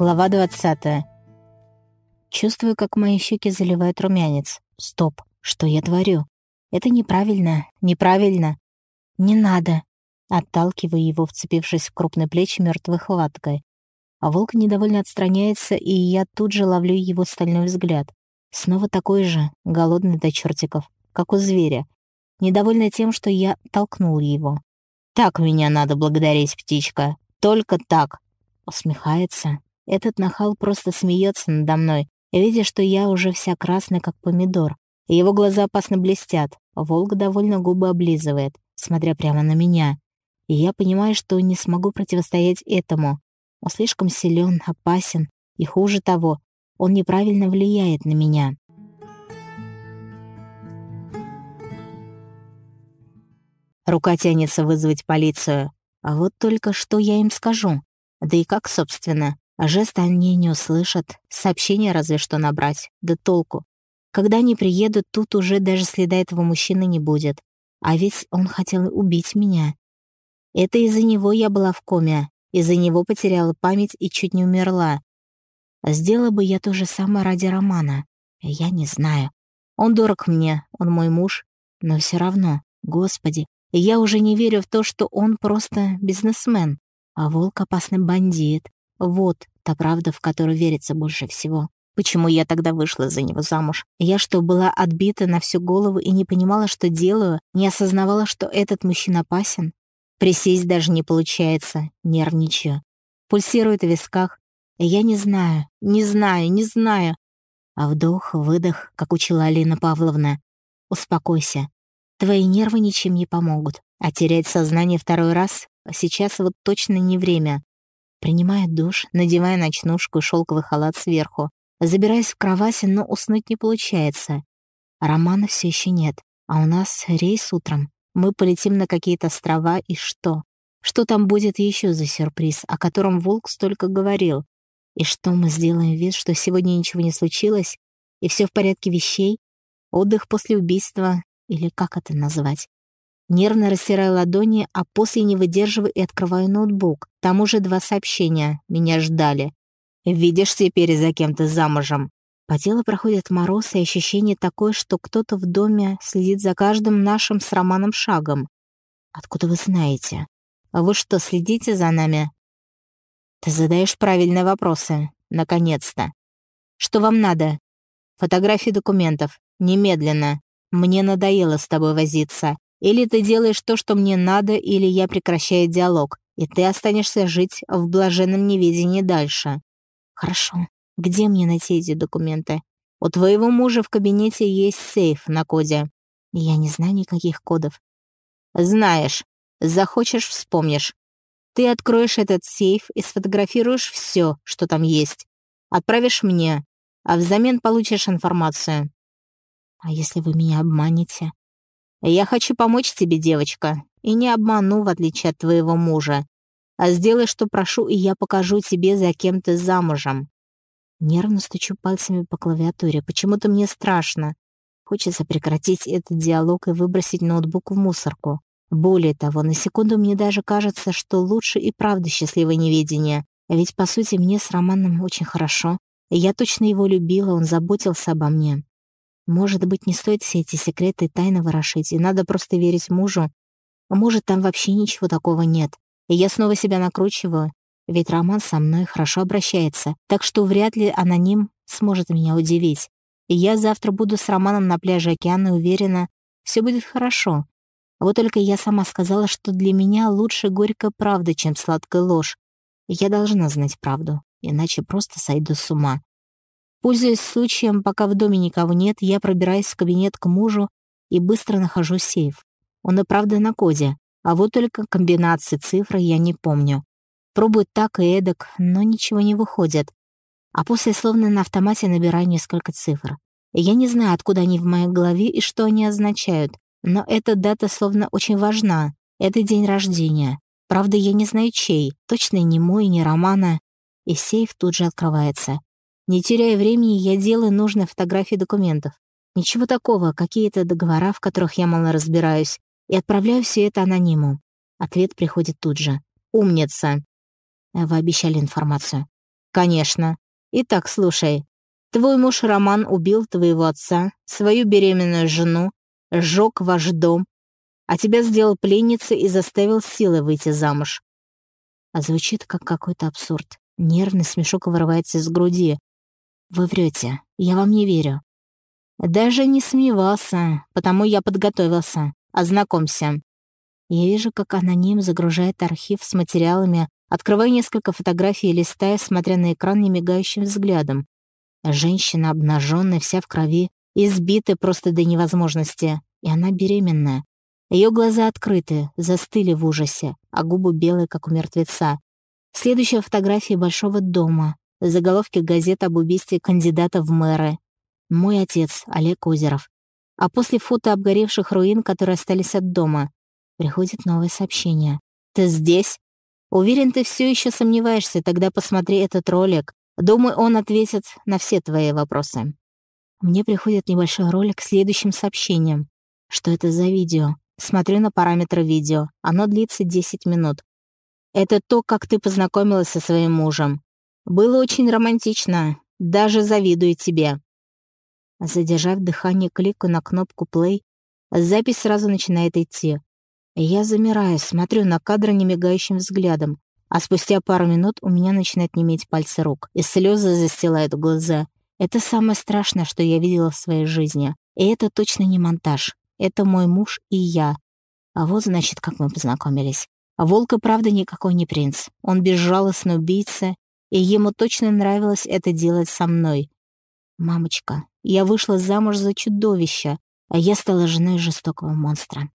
Глава 20. Чувствую, как мои щеки заливает румянец. Стоп, что я творю? Это неправильно, неправильно. Не надо. Отталкиваю его, вцепившись в крупные плечи мертвой хваткой. А волк недовольно отстраняется, и я тут же ловлю его стальной взгляд. Снова такой же, голодный до чертиков, как у зверя. Недовольный тем, что я толкнул его. «Так меня надо благодарить, птичка. Только так!» Усмехается, этот нахал просто смеется надо мной, видя, что я уже вся красная, как помидор. Его глаза опасно блестят. Волк довольно губы облизывает, смотря прямо на меня. И я понимаю, что не смогу противостоять этому. Он слишком силен, опасен, и хуже того, он неправильно влияет на меня. Рука тянется вызвать полицию. А вот только что я им скажу. Да и как, собственно. А жесты они не услышат, сообщение разве что набрать, да толку. Когда они приедут, тут уже даже следа этого мужчины не будет. А ведь он хотел убить меня. Это из-за него я была в коме, из-за него потеряла память и чуть не умерла. Сделала бы я то же самое ради Романа. Я не знаю. Он дорог мне, он мой муж, но все равно, господи, я уже не верю в то, что он просто бизнесмен, а волк опасный бандит, вот та правда, в которую верится больше всего. Почему я тогда вышла за него замуж? Я что, была отбита на всю голову и не понимала, что делаю, не осознавала, что этот мужчина опасен? Присесть даже не получается, нервничаю. Пульсирует в висках. Я не знаю, не знаю, не знаю. А вдох, выдох, как учила Алина Павловна. Успокойся. Твои нервы ничем не помогут. А терять сознание второй раз сейчас вот точно не время. Принимая душ, надевая ночнушку и шелковый халат сверху, забираясь в кровать, но уснуть не получается. Романа все еще нет, а у нас рейс утром. Мы полетим на какие-то острова, и что? Что там будет еще за сюрприз, о котором Волк столько говорил? И что мы сделаем вид, что сегодня ничего не случилось, и все в порядке вещей? Отдых после убийства, или как это назвать? Нервно растираю ладони, а после не выдерживаю и открываю ноутбук. Там уже два сообщения. Меня ждали. «Видишь теперь за кем-то замужем?» По телу проходит мороз и ощущение такое, что кто-то в доме следит за каждым нашим с Романом шагом. «Откуда вы знаете? А вы что, следите за нами?» «Ты задаешь правильные вопросы. Наконец-то. Что вам надо?» «Фотографии документов. Немедленно. Мне надоело с тобой возиться. Или ты делаешь то, что мне надо, или я прекращаю диалог, и ты останешься жить в блаженном неведении дальше. Хорошо. Где мне найти эти документы? У твоего мужа в кабинете есть сейф на коде. Я не знаю никаких кодов. Знаешь. Захочешь — вспомнишь. Ты откроешь этот сейф и сфотографируешь все, что там есть. Отправишь мне, а взамен получишь информацию. А если вы меня обманете? Я хочу помочь тебе, девочка, и не обману, в отличие от твоего мужа. А сделай, что прошу, и я покажу тебе, за кем ты замужем». Нервно стучу пальцами по клавиатуре. Почему-то мне страшно. Хочется прекратить этот диалог и выбросить ноутбук в мусорку. Более того, на секунду мне даже кажется, что лучше и правда счастливое неведение. Ведь, по сути, мне с Романом очень хорошо. Я точно его любила, он заботился обо мне. Может быть, не стоит все эти секреты и тайны ворошить, и надо просто верить мужу. А может, там вообще ничего такого нет. И я снова себя накручиваю, ведь Роман со мной хорошо обращается, так что вряд ли аноним сможет меня удивить. И я завтра буду с Романом на пляже океана уверена, все будет хорошо. Вот только я сама сказала, что для меня лучше горькая правда, чем сладкая ложь. Я должна знать правду, иначе просто сойду с ума. Пользуясь случаем, пока в доме никого нет, я пробираюсь в кабинет к мужу и быстро нахожу сейф. Он и правда на коде, а вот только комбинации цифр я не помню. Пробую так и эдак, но ничего не выходит. А после словно на автомате набираю несколько цифр. Я не знаю, откуда они в моей голове и что они означают, но эта дата словно очень важна. Это день рождения. Правда, я не знаю чей, точно не мой, не Романа. И сейф тут же открывается. Не теряя времени, я делаю нужные фотографии документов. Ничего такого, какие-то договора, в которых я мало разбираюсь, и отправляю все это анониму. Ответ приходит тут же. «Умница!» Вы обещали информацию. Конечно. Итак, слушай. Твой муж Роман убил твоего отца, свою беременную жену, сжег ваш дом, а тебя сделал пленницей и заставил силой выйти замуж. А звучит как какой-то абсурд. Нервный смешок вырывается из груди. Вы врете. Я вам не верю. Даже не сомневался, потому я подготовился. Ознакомься. Я вижу, как аноним загружает архив с материалами, открываю несколько фотографий и листая, смотря на экран немигающим взглядом. Женщина обнаженная, вся в крови, избитая просто до невозможности, и она беременная. Ее глаза открыты, застыли в ужасе, а губы белые, как у мертвеца. Следующая фотография большого дома. Заголовки газет об убийстве кандидата в мэры. Мой отец, Олег Озеров. А после фото обгоревших руин, которые остались от дома, приходит новое сообщение. «Ты здесь?» Уверен, ты все еще сомневаешься, тогда посмотри этот ролик. Думаю, он ответит на все твои вопросы. Мне приходит небольшой ролик с следующим сообщением. Что это за видео? Смотрю на параметры видео. Оно длится 10 минут. Это то, как ты познакомилась со своим мужем. Было очень романтично. Даже завидую тебе. Задержав дыхание, кликаю на кнопку play. Запись сразу начинает идти. Я замираю, смотрю на кадр немигающим взглядом. А спустя пару минут у меня начинают неметь пальцы рук, и слезы застилают глаза. Это самое страшное, что я видела в своей жизни. И это точно не монтаж. Это мой муж и я. А вот, значит, как мы познакомились. А Волка, правда, никакой не принц. Он безжалостный убийца, и ему точно нравилось это делать со мной. Мамочка, я вышла замуж за чудовище, а я стала женой жестокого монстра.